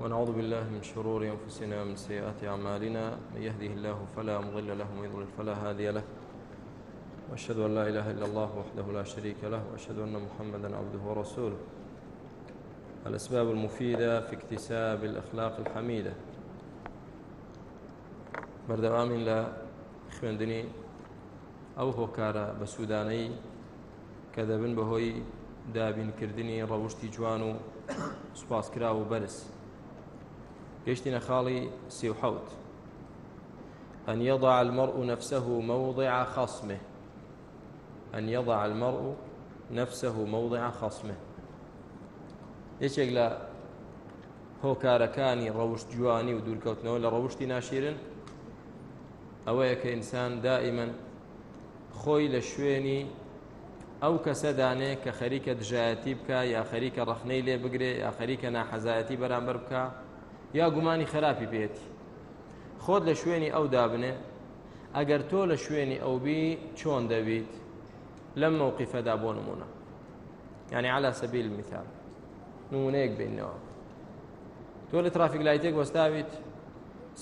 ونعوذ بالله من شرور أنفسنا ومن سيئات أعمالنا من يهده الله فلا مضل له ومن يضلل فلا هادي له وأشهد أن لا إله إلا الله وحده لا شريك له وأشهد أن محمدا عبده ورسوله الأسباب المفيدة في اكتساب الأخلاق الحميدة بەردەوامی لە خوێندنی ئەو هۆکارە بە سوودانەی کە دەبن بەهۆی دابینکردنی ڕەوشتی جوان و سوپاسکرا و بەرز گەشتینە خاڵی سی و حەوت أن يضع المرء نفسه موضع خصمه أن يضع المرء نفسه موضع خصمه یەکێک لە هۆکارەکانی ڕەوشت جوانی و دوورکەوتنەوە لە ڕەوشتی ناشیرن ئەوەیە کە ئینسان دائیمەن خۆی لە شوێنی ئەو کەسە دانێ کە خەریکە دژایەتی بکە یا خەریکە ڕەخنەی لێ بگرێ یا خەریکە ناحەزایەتی بەرامبەر بکە یا گومانی خراپی پێێتی خۆت لە شوێنی ئەو دابنێ ئەگەر تۆ لە شوێنی ئەو بی چۆن دەبیت لەم مووقیفەدا بۆ نمونە یعنی على سبیل مثال نمونەیەک بینەوە تۆ لە ترافیک لایتێک وەستاویت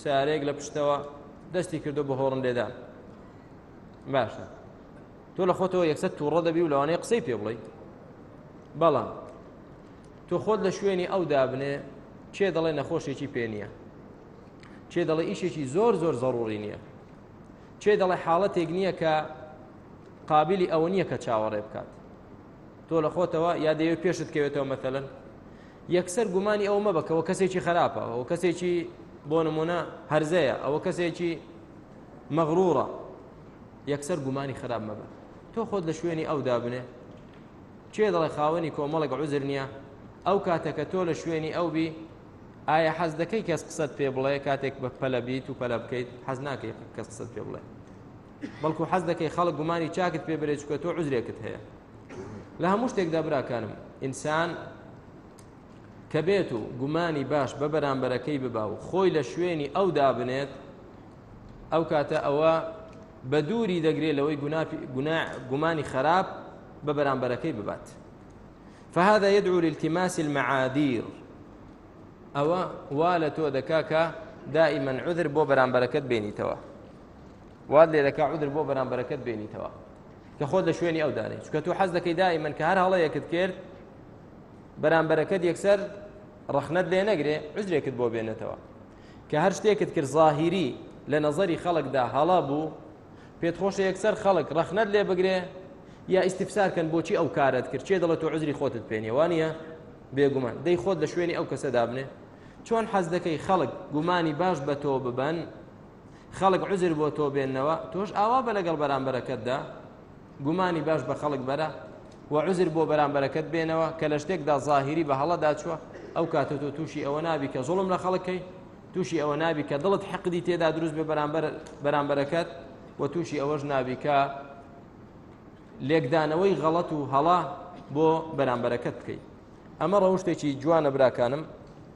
سارێک لە پشتەوە دەستی کردو بە هۆڕن لێدان باشە تۆ لە خۆتەوە یەکسەر تووڕە دەبی و لەوانەیە قسەی پێ بڵی بەڵام تۆ خۆت لە شوێنی ئەو دابنێ چێ دەڵێ نەخۆشێکی پێ نییە چێ دەڵێ ئیشێکی زۆر زۆر زەڕوری نییە چێ دەڵێ حاڵەتێک نییە کە قابلی ئەوە نییە کە چاوەڕێ بکات تۆ لە خۆتەوە یا دەیەوێت پێشت کەوێتەوە مەتەلەن یەکسەر گومانی ئەوە مەبە کەەوە کەسێکی خراپە ئەوە کەسێکی بۆ نمونە هەرزەیە ئەوە کەسێکی مەغرورە یەکسەر گومانی خراپ مەبە تۆ خۆت لە شوێنی ئەو دابنێ چێ دەڵێ خاوەنی کۆمەڵێک عزر نییە ئەو کاتەکە تۆ لە شوێنی ئەو بی ئایا حەز دەکەی کەس قسەت پێ بڵێ کاتێک بە پەلە بیت و پەلە بکەیت حەز ناکەی کەس قسەت پێ بڵێ بەڵکو حەز دەکەی خەڵک گومانی چاکت پێ برێ چکە تۆ عزرێکت هەیە لە هەموو شتێکدا براکانم ئینسان کە بێت و گومانی باش بە بەرامبەرەکەی ببا و خۆی لە شوێنی ئەو دابنێت ئەو کاتە ئەوە بە دووری دەگرێت لەوەی گومانی خراپ بە بەرامبەرەکەی ببات فهذا يدعو لالتماس المعاذير ئەوە وا لە تۆ دەکا کە دائما عذر بۆ بەرامبەرەکەت بێنیتەوە واد لێ دەکا عذر بۆ بەرامبەرەکەت بێنیتەوە کە خۆت لە شوێنی ئەو دانێ چکە تۆ حەز دەکەی دائیمەن کە هەر هەڵەیەکت کرد بەرامبەرەکەت یەکسەر ڕەخنەت لێ نەگرێ عزرێکت بۆ بێنێتەوە کە هەر شتێکت کرد ظاهری لە نەزەری خەڵکدا هەڵا بوو پێت خۆشە یەکسەر خەڵک ڕەخنەت لێ بگرێ یا ئیسیفسارکەن بۆچی ئەو کارت کرد چێ دەڵێت و عزری خۆتت پێێوانە بێگومان دەی خۆت لە شوێنی ئەو کەسە دابنێ چۆن حەز دەکەی خەڵک گومانی باش بە تۆ ببەن خەڵک عوزر بۆ تۆ بێننەوە تۆش ئاوا بە لەگەڵ بەرامبەرەکەتدا گومانی باش بە خەڵک بەرە و عزر بۆ بەرامبەرەکەت بێنەوە کە لە شتێکدا ظاهری بە هەڵەدا چووە ئەو کاتە تۆ تووشی ئەوە نابی کە زۆڵم لە خەڵکەی تووشی ئەوە نابی کە دڵت حەقدی تێدا دروست بە بەرامبەرەکەت و تووشی ئەوەش نابی کە لێکدانەوەی غەڵەت و هەڵا بۆ بەرامبەرەکەت بکەیت ئەمە ڕەوشتێکی جوانە براکانم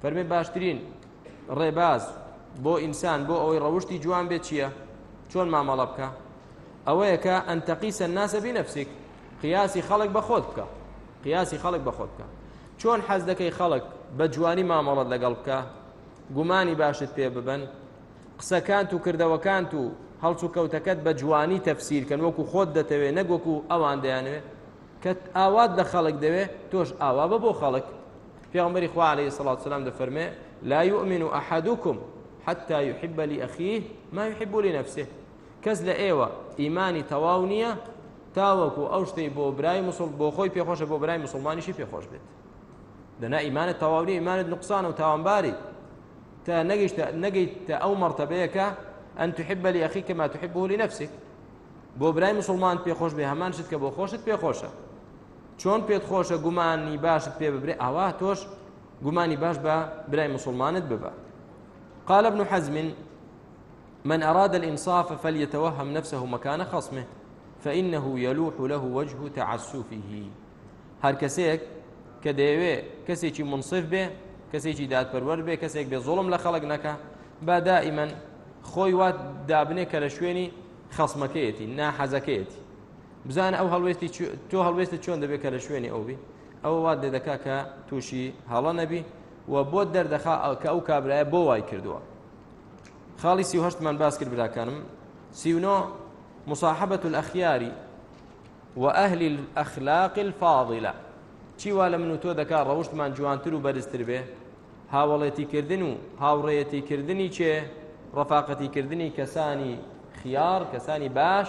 فەرمێ باشترین ڕێباز بۆ ئینسان بۆ ئەوەی ڕەوشتی جوان بێت چییە چۆن مامەڵە بکە ئەوەیە کە ئەنتەقیسە ناسە بینەفسیک قیاسی خەڵک بە خۆت بکە قیاسی خەڵک بە خۆت بکە چۆن حەز دەکەی خەڵک بە جوانی مامەڵەت لەگەڵ بکە گومانی باشت پێ ببن قسەکانت و کردەوەکانت و هەڵچ و کەوتەکەت بە جوانی تەفسیرکەن وەکو خۆت دەتەوێت نەگوەکو ئەوان دەیانوێت کە ئاوات لە خەڵک دەوێت تۆش ئاوا بە بۆ خەڵک پێغەمبەری خوا علیە سڵات سلام دەفەرمێ لا یؤمن ئەحدکم حتا یحب لأخیه ما یحب لنفسه کەس لە ئێوە ئیمانی تەواو نییە تاوەکو ئەو شتەی بۆ برای مسل بۆ خۆی پێخۆشە بۆ برای مسلمانیشی پێخۆش بێت دەنا ئیمانە تەواونی ئیمانت نقصان و تاوانباری تا نەگەیشت نەگەیت تا ئەو مەرتەبەیەکە ئەن تحب لە یەخی کەما تحبه لنفسك بۆ برای مسلمان پێخۆش بێ هەمان شت کە بۆ خۆشت پێخۆشە چۆن پێت خۆشە گومانی باشت پێ ببرێ ئاوا تۆش گومانی باش بە برای مسلمانت ببە قال ابن حزم من أراد الإنصاف فليتوهم نفسه مكان خصمه فإنه يلوح له وجه تعسفه هر کەسێک کە دەیەوێ کەسێکی منصف بێ کەسێکی دادپەروەر بێ کەسێک بێ زۆڵم لە خەڵک نەکە با دائیمەن خۆی وات دابنێ کە لە شوێنی خەسمەکەیەتی ناحەزەکەیەتی بزانە ئەو هەڵوێستی تۆ هەڵوێستە چۆن دەبێت کە لە شوێنی ئەو بی ئەوە وات لێ دەکا کە تووشی هەڵە نەبی و بۆ دەردەخا کە ئەو کابرایە بۆ وای کردووە خاڵی سیهشتمان باس کرد براکانم سیونۆ مصاحبة الأخيار وأهل الأخلاق الفاضلة چی وا لە من و تۆ دەکا ڕەوشتمان جوانتر و بەرزتر بێ هاوڵێتیکردن و هاوڕێەتیکردنی چێ ڕفاقەتیکردنی کەسانی خیار کەسانی باش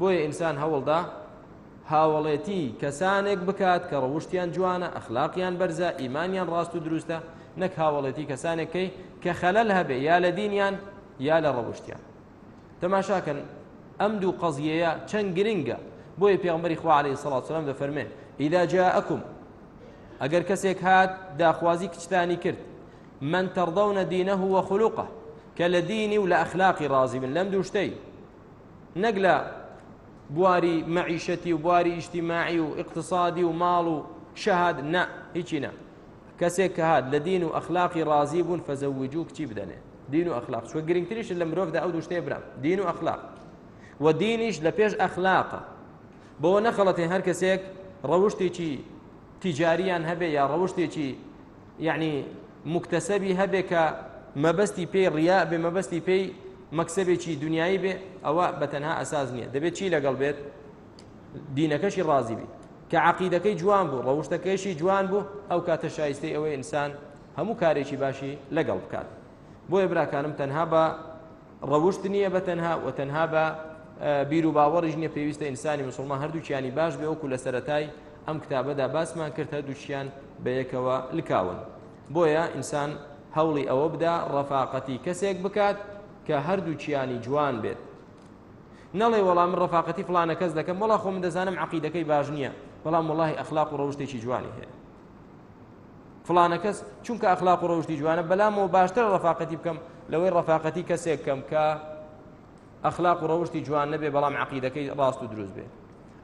بۆیە ئینسان هەوڵدا هاوڵێتی کەسانێک بکات کە ڕەوشتیان جوانە ئەخلاقیان بەرزە ئیمانیان ڕاست و دروستە نەک هاوڵێتی کەسانێکەکەی کە خەلەل هەبێ یا لە دینیان یا لە ڕەوشتیان تەماشاکەن ئەم دوو قەزیەیە چەند گرنگە بۆیە پێغمبەری خوارەی سەڵات سلام دەفەرمێ ئیدا جا ئەکم ئەگەر کەسێک هات داخوازی کچتانی کرد من تەڕدەونە دینە هو وە خلوقە کە لە دینی و لە ئەخلاقی ڕازی بن لەم دووشتەی نەک لە بواری مەعیشەتی و بواری ئیشتیماعی و ئیقتصادی و ماڵ و شەهاد نە هیچی نە کەسێک کە هات لە دین و ئەخلاقی ڕازی بوون فەزەوجو کچی بدەنێ دین و ئەخلاق چوە گرنگتریش لە مرۆڤدا ئەو دوشتێ برام دین و ئەخلاق و دینیش لە پێش ئەخلاقە بەوە نەخەڵەتێ هەر کەسێک ڕەوشتێکی تیجاریان هەبێ یا ڕەوشتێکی یعنی مکتسەبی هەبێ کە مەبەستی پێی ڕیا بێ مەبەستی پێی مەکسەبێکی دنیایی بێ ئەوە بە تەنها ئەساس نییە دەبێت چی لەگەڵ بێت دینەکەشی ڕازی بی کە عقیدەکەی جوان بوو ڕەوشتەکەیشی جوان بوو ئەو کاتە شایستەی ئەوەی ئینسان هەموو کارێکی باشی لەگەڵ بکات بۆیە براکانم تەنها بە ڕەوشت نییە بە تەنها و تەنها بە بیر و باوەڕیش نییە پێویستە ئینسانی مسلمان هەردووکیانی باش بێ وەکو لە سەرەتای ئەم کتابەدا باسمان کرد هەردووکیان بە یەکەوە لکاون بۆیە ئینسان هەوڵی ئەوە بدا ڕەفاقەتی کەسێک بکات کە هەردووکیانی جوان بێت نەڵێ وەڵام من ڕەفاقەتی فلانە کەس دەکەم وڵا خۆ من دەزانم عقیدەکەی باش نییە بەڵام وڵی ئەخلاق و ڕەوشتێکی جوانی هەیە فلانە کەس چونکە ئەخلاق و ڕەوشتی جوانە بەلامەوە باشتر ڕفاقەتی بکەم لەوەی ڕفاقەتی کەسێک کەم کە ئەخلاق و ڕەوشتی جوان نەبێ بەڵام عقیدەکەی ڕاست و دروست بێ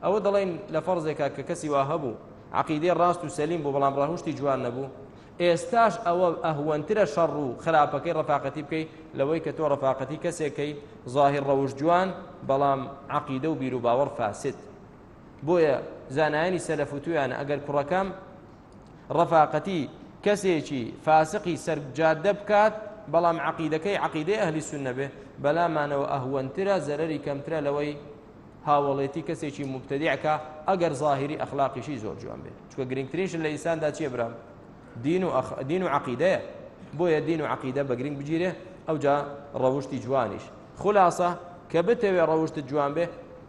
ئەوە دەڵێن لە فەرزێکا کە کەسی وا هەبوو عقیدەی ڕاست و سەلیم بوو بەڵام ڕەهشتی جوان نەبوو ئێستاش ئەوە ئەهوەنترە شەڕ و خراپەکەی ڕفاقەتی بکەیت لەوەی کە تۆ ڕفاقەتی کەسێکەکەی ظاهر ڕەوش جوان بەڵام عقیدە و بیرروباوەڕ فاسد بۆیە زانایانی سەلەف وتویانە ئەگەر کوڕەکەم ڕەفاقەتی کەسێکی فاسقی سەرجاددە بکات بەڵام عقیدەکەی عقیدەی ئەهلی سنە بێ بەلامانەوە ئەهوەنترە زەرری کەمترە لەوەی هاوڵێتی کەسێکی مبتدیعکە ئەگەر ظاهری ئەخلاقیشی زۆر جوان بێت چکە گرنگترینش لە ئیساندا چیە برام دین و ئەخ... دین و عقیدەیە بۆیە دین و عقیدە بەگرنگ بگیرێ ئەوجا ڕەوشتی جوانیش خلاصە کە بتەوێ ڕەوشت جوان بێ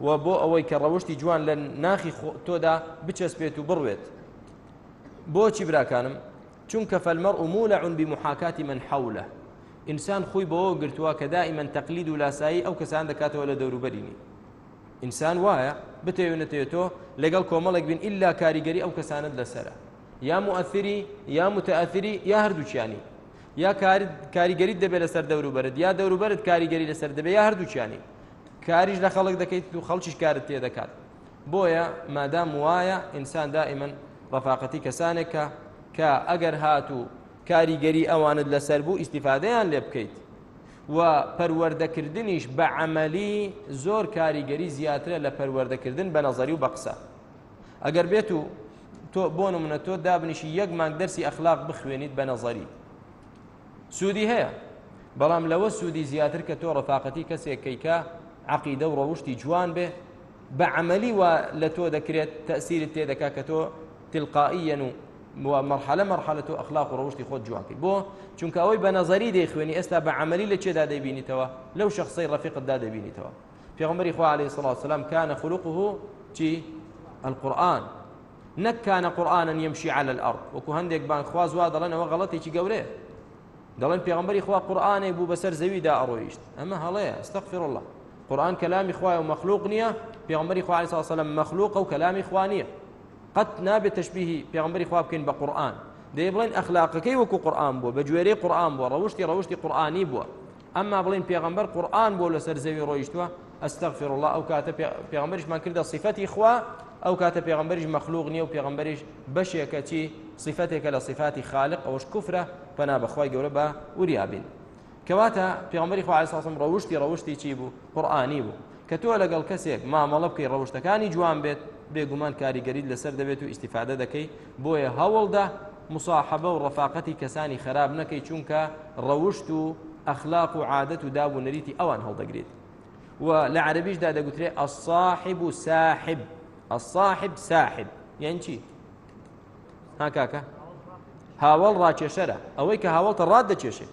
و بۆ ئەوەی کە ڕەوشتی جوان لە ناخی تۆدا بچەسپێت و بڕوێت بۆچی براکانم چونکە فەلمەڕ و مولە عونبی محاکاتی من حولە ئینسان خۆی بەوە گرتووە کە دائیمەن تەقلید و لاسایی ئەو کەسان دەکاتەوە لە دەوروبەرینی ئینسان وایە بتەوێ نەتەوێت تۆ لەگەڵ کۆمەڵێک بین ئللا کاریگەری ئەو کەسانت لەسرە یا مؤثری یا متەثری یا هەردووچیانی یا کاریگەریت دەبێت لەسەر دەوروبەرت یا دەوروبەرت کاریگەری لەسەر دەبێت یا هەردووچیانی کاریش لە خەڵک دەکەیت و خەڵکیش کارت تێ دەکات بۆیە مادام وایە ئینسان دائیمەن ڕفاقەتی کەسانێکە کە ئەگەر هات و کاریگەری ئەوانت لەسەر بوو ئیسیفادەیان لێ بکەیت و پەروەردەکردنیش بە عملی زۆر کاریگەری زیاترە لە پەروەردەکردن بە نەزەری و بە قسە ئەگەر بێت و تۆ بۆ نمونە تۆ دابنیشی یەک مانگ دەرسی ئەخلاق بخوێنیت بە نەزەری سوودی هەیە بەڵام لەوە سوودی زیاتر کە تۆ ڕفاقەتی کەسێک کەیکە عقیدە و ڕەوشتی جوان بێ بە عملی و لە تۆ دەکرێت تەسیرت تێ دەکات کە تۆ تلقائیەن و مەرحەلە مەرحەلە تۆ ئەخلاق و ڕەوشتی خۆت جوانکەی بۆ چونکە ئەوەی بە نەزەری دەیخوێنی ئێستا بە عملی لە چێدا دەبینیتەوە لەو شخصی ڕفیقتدا دەبینیتەوە پێغمبەری خوا عليه سڵاو سلام کانە خلوقه چی القورآن نەک کان قرآنا یمشی علی الارض وەکو هەندێک بانگخواز وا دەڵێن ئەوە غەڵەتێکی گەورەیە دەڵێن پێغمبەری خوا قورآانێک بوو بەسەر زەویدا ئەڕۆیشت ئەمە هەڵەیە استەغفر الله قورآن کەلامی خوایە و مەخلوق نییە پێغمبەری خوا علیه السلام مەخلوقە و کەلامی خوا نییە قەت نابێت تشبیهی پێغمبەری خوا بکەین بە قورآن دەی بڵێن ئەخلاقەکەی وەکو قورآن بووە بە گوێرەی قورآن بووە ڕەوشتی ڕەوشتی قورآانی بووە ئەمما بڵێین پێغەمبەر قورئان بۆ لەسەر زەوی ڕۆیشتووە ئەستەغفر الله ئەو کاتە پێغەمبەریشمان کردە صفەتی خوا ئەو کاتە پێغەمبەریش مەخلوق نییە و پێغەمبەریش بەشێکە چی صفەتێکە لە صفاتی خالق ئەوش کوفرە پەنا بەخوای گەورە بە وریابین کەواتە پێغەمبەری خوا علیه السلام ڕەوشتی ڕەوشتی چی بوو قورئانی بوو کە تۆ لەگەڵ کەسێک مامەڵە بکەی ڕەوشتەکانی جوان بێت بێگومان کاریگەریت لەسەر دەبێت و ئیسیفادە دەکەی بۆیە هەوڵدە مصاحبە و ڕفاقەتی کەسانی خراپ نەکەی چونکە ڕەوشت و ئەخلاق و عادەت و داب و نەریتی ئەوان هەڵدەگرێت و لە عەربیشدا دەگوترێ ئەساحب و ساحب ئەساحب ساحب یان چی ها کاکە هاوڵ ڕاکێشەرە ئەوەی کە هاوڵتە ڕات دەکێشێ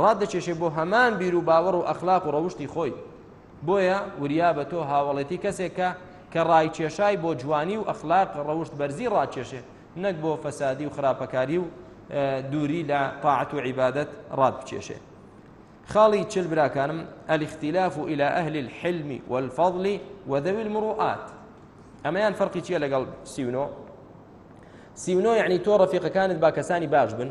ڕات دەکێشێ بۆ هەمان بیر و باوەڕ و ئەخلاق و ڕەوشی خۆی بۆیە وریا بە تۆ هاوڵێتی کەسێکە کە ڕایکێشای بۆ جوانی و ئەخلاق ڕەوشت بەرزی ڕاکێشێت نەک بۆ فەسادی و خراپەکاری و دووری لە طاعەت و عیبادەت ڕات بچێشێ خاڵی چل براکانم الاختلاف الى اهل الحلم والفضل وذوي المروءات ئەمەیان فەرقی چییە لەگەڵ سیونۆ سیونۆ یعنی تۆ ڕەفیقەکانت با کەسانی باش بن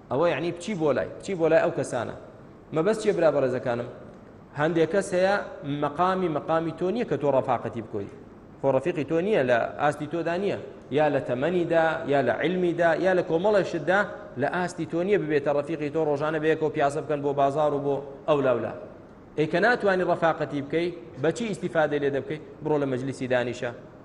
ئەوە یعنی بچی بۆ لای بچی بۆ لای ئەو کەسانە مەبەست چیە برا بەڕێزەکانم هەندێک کەس هەیە مەقامی مەقامی تۆ نییە کە تۆ ڕەفاقەتی بکۆی خۆ ڕەفیقی تۆ نییە لە ئاستی تۆدا نییە یا لە تەمەنیدا یا لە علمیدا یا لە کۆمەڵێشتدا لە ئاستی تۆ نییە ببێتە ڕەفیقی تۆ ڕۆژانە بەیەکەوە پیاسە بکەن بۆ بازار و بۆ ئەو لاولا ئەی کە ناتوانانی ڕەفاقەتی بکەی بەچی ئیسیفادە لێ دەبکەیت بڕۆ لە مەجلیسی دانیشە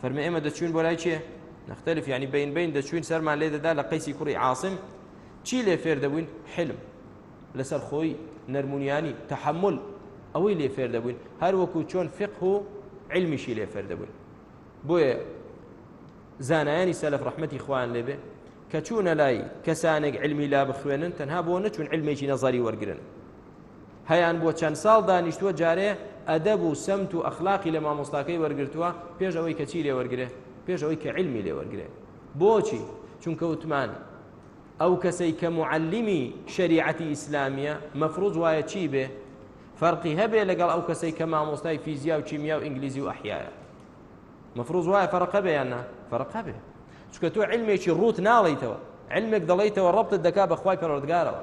فەرمە ئێمە دەچوین بۆ لای چێ نختلف یعنی بین بین دەچوین سەرمان لێ دەدا لە قەیسی کوڕی عاصم چی لێ فێر دەبووین حلم لەسەر خۆی نەرمونیانی تحمل ئەوەی لێ فێر دەبووین هەر وەکو چۆن فقه و علمیشی لێ فێر دەبووین بۆیە زانایانی سەلف ڕحمەتی خوان لێبێ کە چوونە لای کەسانێک علمی لا بخوێنن تەنها بۆ نەچون علمێکی نەزاری وەرگن هەیان بۆ چەند ساڵ دانیشتووە جارێ ئەدەب و سەمت و ئەخلاقی لە مامۆستاکەی وەرگرتووە پێش ئەوەی کە چی لێ وەرگێ پێش ئەوەی کە علمی لێ وەرگێ بۆچی چونکە وتمان ئەو کەسەی کە معلمی شریعەتی ئیسلامیە مەفروض وایە چی بێ فەرقی هەبێ لەگەڵ ئەو کەسەی کە مامۆستای فیزیا و کیمیا و ئینگلیزی و ئەحیایە مەفروض وایە فەرقە بێ یاننا فەرقە بێ چکە تۆ علمێکی ڕوت ناڵیتەوە علمێک دەڵیتەوە ڕبتت دەکا بەخوای پەرۆردگارەوە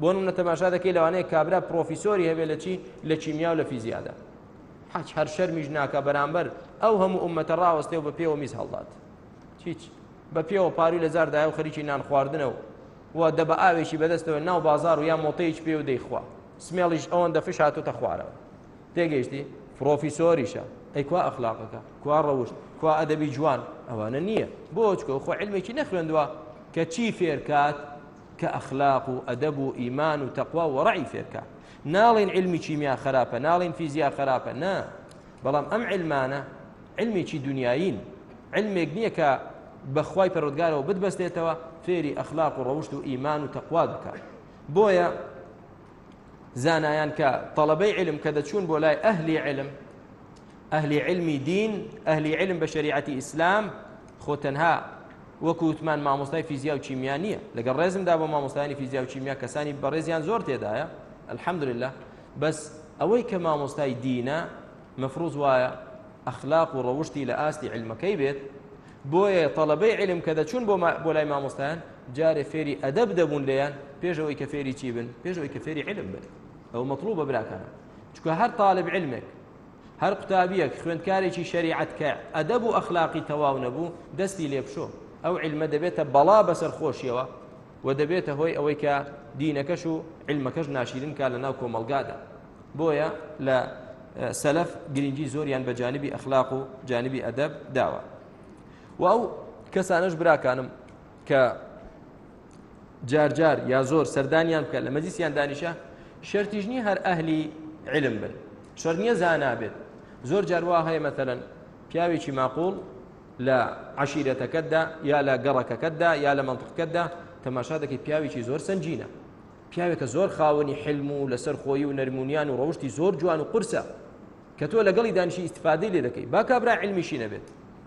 بۆ نمونە تەماشا دەکەی لەوانەیە کابرا پرۆفیسۆری هەبێ لە چی لە کیمیا و لە فیزیادا حەج هەر شەرمیش ناکە بەرامبەر ئەو هەموو ئومەتە ڕاوەستێ و بە پێوە میز هەڵدات هیچ بە پێوە پاروی لە زاردای و خەریکی نان خواردنەوە و دە بە ئاوێکی بەدەستەوە ناو بازار و یا مۆتەیەک پێ و دەیخوا سمێڵیش ئەوەندە فش هاتوتە خوارەوە تێگەیشتی پرۆفیسۆریشە ئەی کوا ئەخلاقەکە کوا ڕەوشت کوا ئەدەبی جوان ئەوانە نییە بۆچکە خۆ علمێکی نەخوێندووە کە چی فێرکات کە ئەخلاق و ئەدەب و ئیمان و تەقوا و وەڕعی فێرکا ناڵین علمی کیمیا خراپە ناڵین فیزیا خراپە نا بەڵام ئەم علمانە علمێکی دنیایین علمێک نییە کە بەخوای پەرۆدگارەوە بتبەستێتەوە فێری ئەخلاق و ڕەوشت و ئیمان و تەقوا بکات بۆیە زانایان کە تەڵەبەی علم کە دەچوون بۆ لای ئەهلی علم ئەهلی علمی دین ئەهلی علم بە شریعەتی ئیسلام خۆ تەنها وەکو وتمان مامۆستای فیزیا و کیمیا نییە لەگەڵ ڕێزمدا بۆ مامۆستایانی فیزیا و کیمیا کەسانی بەڕێزیان زۆر تێدایە الحەمدلله بەس ئەوەی کە مامۆستای دینە مەفروز وایە ئەخلاق و ڕەوشتی لە ئاستی علمەکەی بێت بۆیە تەڵەبەی علم کە دەچون بۆ بۆ لای مامۆستایان جارێ فێری ئەدەب دەبوون لێیان پێشەوەی کە فێری چی بن پێشەوەی کە فێری علم بن ئەو مەطلوبە براکانە چکە هەر طالب علمێک هەر قوتابیەک خوێندکارێکی شەریعەت کە ئەدەب و ئەخلاقی تەواو نەبوو دەستی لێبشۆ ئەو علمە دەبێتە بەڵا بەسەر خۆشیەوە و دەبێتە هۆی ئەوەی کە دینەکەش و علمەکەش ناشیرن کا لە ناو کۆمەلگادا بۆیە لە سەلف گرنگی زۆریان بە جانبی ئەخلاق و جانبی ئەدەب داوە و ئەو کەسانش براکانم کە جار جار یا زۆر سەردانیان بکە لە مەجلیسیان دانیشە شەرتیش نییە هەر ئەهلی علم بن شەر نییە زانا بێت زۆر جاروا هەیە مەتەلەن پیاوێکی ماقۆڵ لە عشیرەتەکەتدا یا لە گەڕەکەکەتدا یا لە منطقکەتدا تەماشا دەکەی پیاوێکی زۆر سنجینە پیاوێکە زۆر خاوەنی حلم و لەسەر خۆی و نەرمونیان و ڕەوشی زۆر جوان و قورسە کە تۆ لەگەڵی دانیشی ئیسفادەی لێ دەکەی با کابرا علمیشی نەبێت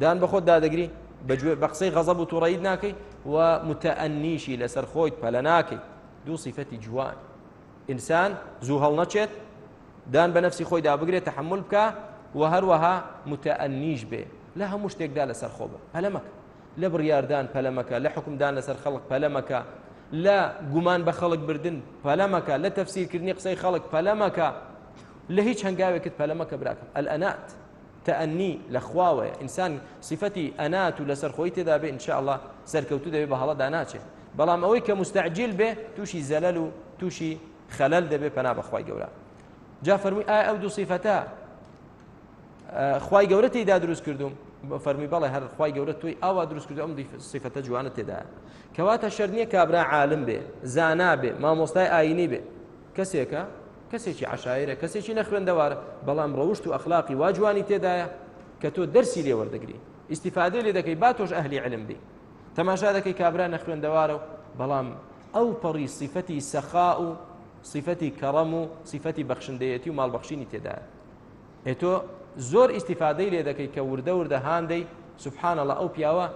دان بە خۆت دادەگری بەگوێ بە قسەی غەزەب و توڕەیت ناکەی و متەئەنیشی لەسەر خۆیت پەلە ناکەی دوو سیفەتی جوان ئینسان زوو هەڵنەچێت دان بە نفسی خۆی دابگرێت تحمل بکە و هەروەها متەئەنیش بێ لە هەموو شتێکدا لەسەر خۆ بە پەلەمەکە لە بڕیاردان پەلەمەکە لە حکومدان لەسەر خەڵک پەلەمەکە لە گومان بە خەڵک بردن پەلەمەکە لە تەفسیرکردنی قسەی خەڵک پەلەمەکە لە هیچ هەنگاوێکت پەلەمەکە براکەم ئەلئەنات تەئەنی لە خواوەیە ئینسان سیفەتی ئەنات و لەسەر خۆی تێدا بێ انشاءاللە سەرکەوتوو دەبێ بە هەڵەدا ناچێت بەڵام ئەوەی کە مستعجل بێ تووشی زەلەل و تووشی خەلەل دەبێ پەنا بەخوای گەورە جا فەرمووی ئایا ئەو دوو سیفەتە خوای گەورە تێدا دروست کردوم بە فەرمی بەڵێ هەر خوای گەورە توی ئاوا دروست کردو ئەم سیفەتە جوانە تێدا کەواتە شەر نییە کابرا عالم بێ زانا بێ مامۆستای ئاینی بێ کەسێکە کەسێکی عەشایرە کەسێکی نەخوێندەوارە بەڵام ڕەوشت و ئەخلاقی وا جوانی تێدایە کە تۆ دەرسی لێ وەردەگری ئیسیفادەی لێ دەکەی با تۆش ئەهلی علم بی تەماشا دەکەی کابرا نەخوێندەوارە و بەڵام ئەو پەڕی سیفەتی سەخا و سیفەتی کەڕەم و سیفەتی بەخشندەیەتی و ماڵبەخشینی تێدایە ئێ تۆ زۆر ئیستیفادەی لێ دەکەی کە وردە وردە هاندەی سبحان الله ئەو پیاوە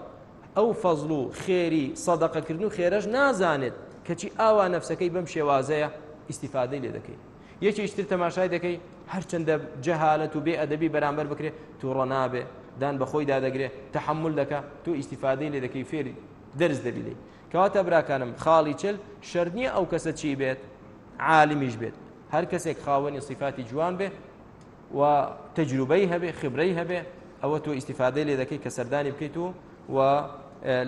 ئەو فەزڵ و خێری سەدەقەکردن و خێرەش نازانێت کەچی ئاوا نەفسەکەی بەم شێوازەیە ئیسیفادەی لێ دەکەی یەکیشتر تەماشای دەکەی هەرچەندە جەهالەت و بێ ئەدەبی بەرامبەر بکرێت تووڕە نابێ دان بەخۆی دادەگرێت تحمل دەکە تو ئیسیفادەی لێ دەکەی فێری دەرز دەبیدەی کەواتە براکانم خاڵی چل شەرت نییە ئەو کەسە چی بێت عالمیش بێت هەر کەسێک خاوەنی صفاتی جوان بێ و تەجروبەی هەبێ خبرەی هەبێ ئەوە تۆ ئیسیفادەی لێ دەکەیت کە سەردانی بکەیت و و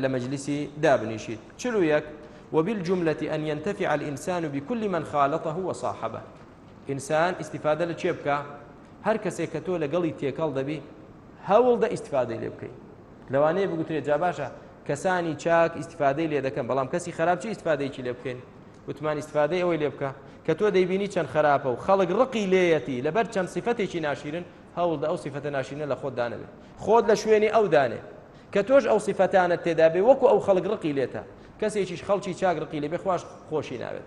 لە مەجلیسی دابنیشیت چلو یەک وبالجملة أن ينتفع الإنسان بكل من خالطه وصاحبه ئینسان ئیسیفادە لە چێ بکە هەر کەسێک کە تۆ لەگەڵی تێکەڵ دەبی هەوڵدە ئیسیفادەی لێ بکەیت لەوانەیە بگوترێت جا باشە کەسانی چاک ئیسیفادەی لێ دەکەن بەڵام کەسی خراپ چی ئیسفادەیەکی لێ بکەین وتمان ئیسفادەی ئەوەی لێ بکە کە تۆ دەیبینی چەند خراپە و خەڵک ڕقی لێیەتی لەبەر چەند سیفەتێکی ناشیرن هەوڵدە ئەو سیفەتە ناشینە لە خۆت دانەوێت خۆت لە شوێنی ئەو دانێ کە تۆش ئەو سیفەتانت تێدابێ وەکو ئەو خەڵک ڕقی لێتە کەسێکیش خەڵکی چاک ڕقی لێبێ خوش خۆشی ناوێت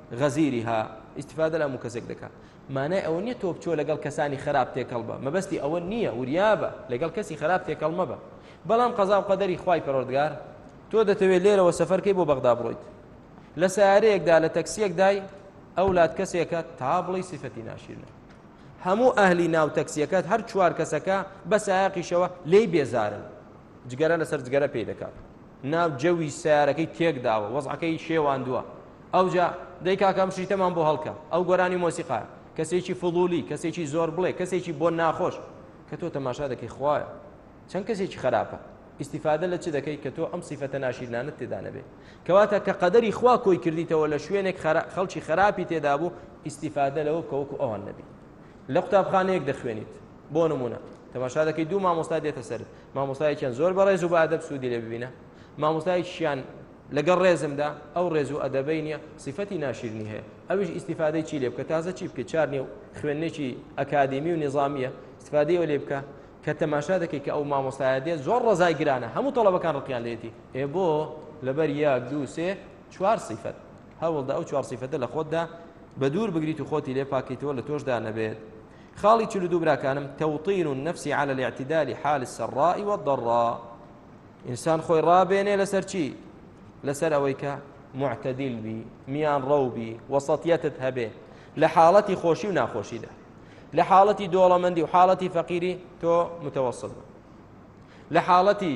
غەزیرها، ئیستیفادە لە هەموو کەسێک دەکات، مانای ئەوە نییە تۆ بچۆ لەگەڵ کەسانی خەراپ تێکەڵ بە، مەبەستی ئەوە نییە وریابە لەگەڵ کەسی خەراپ تێکەڵ مەبە، بەڵام قەزا و قەدەری خوای پەروەردگار، تۆ دەتەوێت لێرەوە سەفەرکەی بۆ بەغدا بڕۆیت لە سیارەیەکدا لە تەکسیەکدای ئەو لات کەسێکە تا بڵی سیفەتی ناشیرنە هەموو ئەهلی ناو تەکسیەکەت هەر چوار کەسەکە بە سایقیشەوە لێی بێزارن جگەرە لەسەر جگەرە پێی دەکات ناو جەوی سیارەکەی تێک داوە وەزعەکەی شێواندووە ئەوجا دەی کاکەم شیتەمان بۆ هەڵکە ئەو گۆرانی مۆسیقا کەسێکی فڵولی کەسێکی زۆر بڵێ کەسێکی بۆ ناخۆش کە تۆ تەماشا دەکەی خوایە چەند کەسێکی خراپە ئیسیفادە لە چ دەکەی کە تۆ ئەم سیفەتە ناشیرنانت تێدا نەبێ کەواتە کە قەدەری خوا کۆی کردیتەوە لە شوێنێک خەڵکی خراپی تێدا بوو ئیسیفادە لەوە کەوەکو ئەوان نەبی لە قوتابخانەیەک دەخوێنیت بۆ نمونە تەماشا دەکەی دوو مامۆستا دێتە سەر مامۆستایەکیان زۆر بە ڕێز و بە ئەدەب سوودی لێ ببینە مامۆستایکیان لەگەڵ ڕێزمدا ئەو ڕێز و ئەدەبەی نییە سیفەتی ناشیرنی هەیە ئەویش ئیسیفادەی چی لێ بکە تازە چی بکە چار نیە و خوێندنێکی ئەکادمی و نظامیە استفادەیەوە لێ بکە کە تەماشا دەکەی کە ئەو مامۆستایە دێت زۆر ڕزای گرانە هەموو تەڵەبەکان ڕقیان لێتی ئێ بۆ لەبەر یاک دوو سێ چوار سیفەت هەوڵدە ئەو چوار سیفەتە لە خۆتدا بە دوور بگریت و خۆتی لێ پاکیتەوە لە تۆشدا نەبێت خاڵی چلو دوو براکانم تەوتین و نەفسی على الاعتدال حال السراء والضراء ئینسان خۆی ڕابێنێ لەسەر چی لەسەر ئەوەی کە معتدل بی میان ڕەو بی وەسەتیەتت هەبێ لە حاڵەتی خۆشی و ناخۆشیدا لە حاڵەتی دۆڵەمەندی و حاڵەتی فەقیری تۆ متەوەسڵ لە حاڵەتی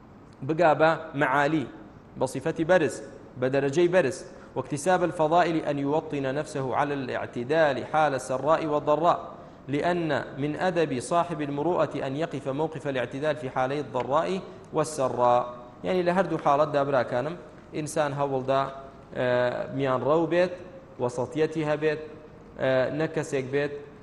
بگا بە معالی بەصفەتی بەرز بە دەرەجەی بەرز واكتساب الفضائل أن يوطن نفسه على الاعتدال حال السراء والضراء لأن من أدب صاحب المروءة أن يقف موقف الاعتدال في حالي الضراء والسراء يعني لهردو حالات دابرا كانم إنسان هول دا ميان رو بيت وسطيتها بيت نكسك بيت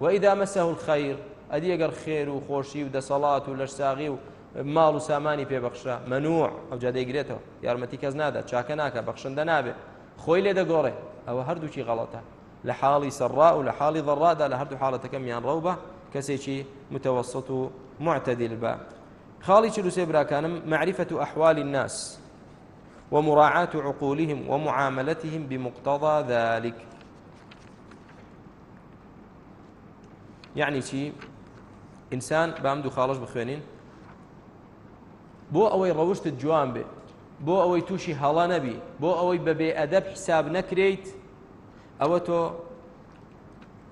وإذا مسه الخیر، ئەدی ئەگەر خێر و خۆشی و دەسەڵات و لەشساغی و ماڵ و سامانی پێ بەخشرا مەنوع ئەوجا دەیگرێتەوە یارمەتی کەس نادا چاکە ناکە بەخشندە نابێ خۆی لێ دەگۆڕێ ئەوە هەردووکی غەڵەتە لە حاڵی سەرڕا و لە حاڵی ضەڕادا لە هەردوو حاڵەتەکە میان ڕەو بە کەسێکی متوسط و معتدل بە خاڵی چلوسێ براکانم معرفة أحوال الناس ومراعاة عقولهم ومعاملتهم بمقتضى ذلك یعنی چی ئینسان بام دوو خاڵش بخوێنین بۆ ئەوەی ڕەوشتت جوان بێ بۆ ئەوەی تووشی هەڵە نەبی بۆ ئەوەی بەبێ ئەدەب حیساب نەکرێیت ئەوە تۆ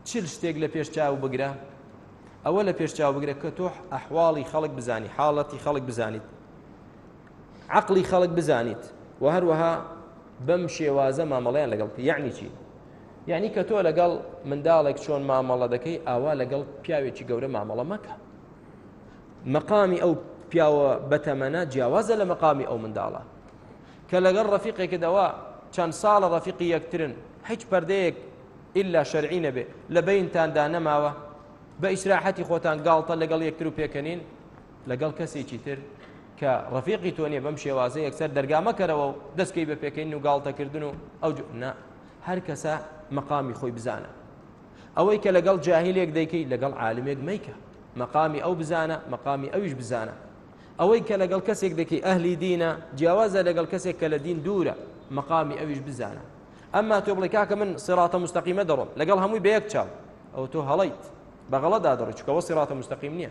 چل شتێک لە پێش چاو بگرە ئەوە لە پێش چاو بگرە کە تۆ ئەحواڵی خەڵک بزانی حاڵەتی خەڵک بزانیت عەقڵی خەڵک بزانیت و هەروەها بەم شێوازە مامەڵیان لەگەڵ بکە یعنی چی یعنی کە تۆ لەگەڵ منداڵێک چۆن مامەڵە دەکەی ئاوا لەگەڵ پیاوێکی گەورە مامەڵە مەکە مەقامی ئەو پیاوە بەتەمەنە جیاوازە لە مەقامی ئەو منداڵە کە لەگەڵ ڕەفیقێکەوە چەند ساڵە ڕەفیقی یەکترن هیچ پەردەیەک ئللا شەرعی نەبێ لە بەینتاندا نەماوە بە ئیسراحەتی خۆتان گاڵتە لەگەڵ یەکتر و پێکەنین لەگەڵ کەسێکی تر کە ڕفیقی تۆ نیە بەم شێوازە یەکسەر دەرگا مەکەرەوە و دەستکەی بە پێکەین و گاڵتەکردن و ئەو نا هەر کەسە مەقامی خۆی بزانە ئەوەی کە لەگەڵ جاهلێک دەیکەی لەگەڵ عالمێک مەیکە مەقامی ئەو بزانە مەقامی ئەویش بزانە ئەوەی کە لەگەڵ کەسێک دەکەی ئەهلی دینە جیاوازە لەگەڵ کەسێک کە لە دین دوورە مەقامی ئەویش بزانە ئەمما تۆ بڵێ کاکە من سڕاتە مستەقیمە دەڕۆم لەگەڵ هەمووی بە یەک چاو ئەو تۆ هەڵیت بەغڵەدا دەڕی چکەوە سڕاتە مستەقیم نییە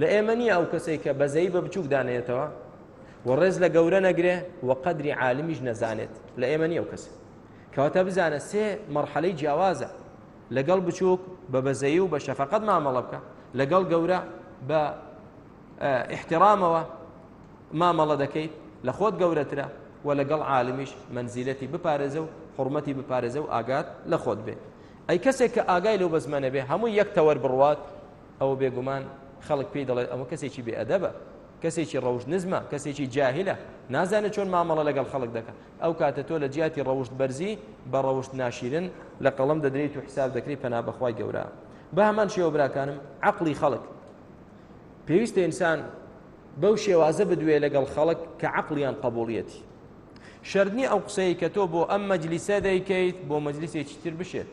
لە ئێمە نییە ئەو کەسەی کە بەزەی بە بچووک دانێتەوە و ڕێز لە گەورە نەگرێ و قەدری عالمیش نەزانێت لە ئێمە نییە ئەو کەسە کەواتە بزانە سێ مەرحەلەی جیاوازە لەگەڵ بچووک بە بەزەی و بە شەفقەت مامەڵە بکە لەگەڵ گەورە بە احترامەوە مامەڵە دەکەیت لە خۆت گەورەترە و لەگەڵ عالمیش منزیلەتی بپارێزە و حرمەتی بپارێزە و ئاگات لە خۆت بێ ئەی کەسێک کە ئاگای لەو بەزمەنە بێ هەموو یەک تەوەر بڕوات ئەوە بێگومان خەڵک پێی دەڵێت ئەوە کەسێکی بێ ئەدەبە کەسێکی ڕەوشت نزمە کەسێکی جاهلە نازانێت چۆن مامەڵە لەگەڵ خەڵک دەکە ئەو کاتە تۆ لە جیاتی ڕەوشت بەرزی بە ڕەوشت ناشیرن لە قەڵم دەدرێت و حساب دەکری پەنا بەخوای گەورە بە هەمان شێوە براکانم عقلی خەڵک پێویستە ئینسان بەو شێوازە بدوێ لەگەڵ خەڵک کە عقلیان قبولیەتی شەرنی ئەو قسەی کە تۆ بۆ ئەم مەجلیسە دەیکەیت بۆ مەجلیسێکی تر بشێت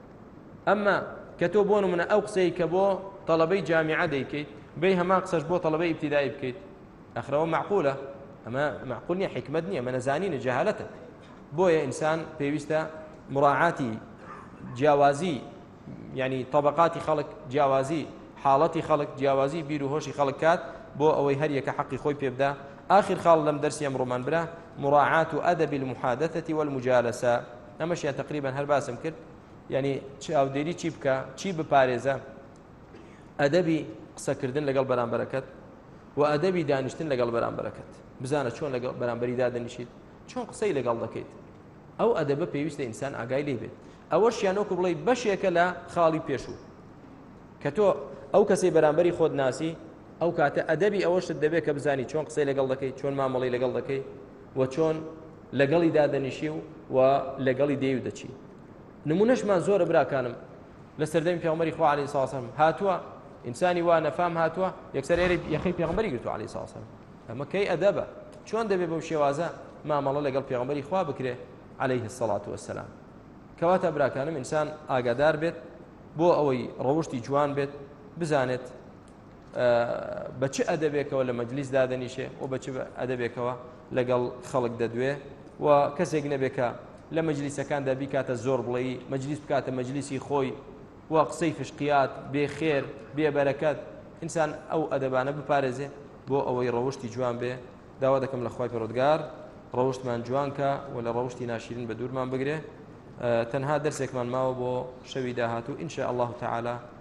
ئەمما کە تۆ بۆ نمونە ئەو قسەی کە بۆ تەڵەبەی جامیعە دەیکەیت بێ هەمان قسەش بۆ تەڵەبەی ئیبتیدایی بکەیت ئەخرەوە معقولە ئەمە معقول نییە حکمت نییە منە زانینە جەهالەتە بۆیە ئینسان پێویستە مراعاتی جیاوازی ینی طبقاتی خەڵک جیاوازی حاڵەتی خەڵک جیاوازی بیر و هۆشی خەڵک کات بۆ ئەوەی هەر یەکە حەقی خۆی پێبدا آخر خاڵ لەم دەرسی ئەمڕۆمان برا مراعات و ئەدەبی المحادثة والمجالسة ئەمەشیان تقریبا هەر باسم کرد یعنی چاودێری چی بکە چی بپارێزە ئەدەبی قسەکردن لەگەڵ بەرامبەرەکەت و ئەدەبی دانیشتن لەگەڵ بەرامبەرەکەت بزانە چۆن لەگەڵ بەرامبەری دادەنیشیت چۆن قسەی لەگەڵ دەکەیت ئەو ئەدەبە پێویستە ئینسان ئاگای لێ بێت ئەوەش یانۆکو بڵێ بەشێکە لە خاڵی پێشوو کە تۆ ئەو کەسی بەرامبەری خۆت ناسی ئەو کاتە ئەدەبی ئەوەشت دەبێت کە بزانی چۆن قسەی لەگەڵ دەکەیت چۆن مامەڵی لەگەڵ دەکەیت و چۆن لەگەڵی دادەنیشی و و لەگەڵی دێو دەچی نمونەشمان زۆرە براکانم لە سەردەمی پیامەری خوا علی ساسم هاتووە ئینسانی وا نەفام هاتووە یەکسەر ئێری یەخی پێغمبەری گرتو علی ساسم ئەمە کەی ئەدەبە چۆن دەبێ بەو شێوازە مامەڵە لەگەڵ پێغمبەری خوا بکرێ عليه الصلاة والسلام کەواتە براکانم ئینسان ئاگادار بێت بۆ ئەوەی ڕەوشتی جوان بێت بزانێت بە چ ئەدەبێکەوە لە مەجلیس دادەنیشێ و بە چ ئەدەبێکەوە لەگەڵ خەڵک دەدوێ و کەسێک نەبێکە لە مەجلیسەکاندا بیکاتە زۆر بڵێی مەجلیس بکاتە مەجلیسی خۆی و قسەی فشقیات بێخێر بێبەرەکەت ئینسان ئەو ئەدەبانە بپارێزێ بۆ ئەوەی ڕەوشتی جوان بێ داوا دەکەم لە خخوای پرۆدگار ڕەوشتمان جوانکە و لە ڕەوشتی ناشیرن بە دوورمان بگرێ تەنها دەرسێکمان ماوە بۆ شەوی داهاتوو ئینشاء الله تعالی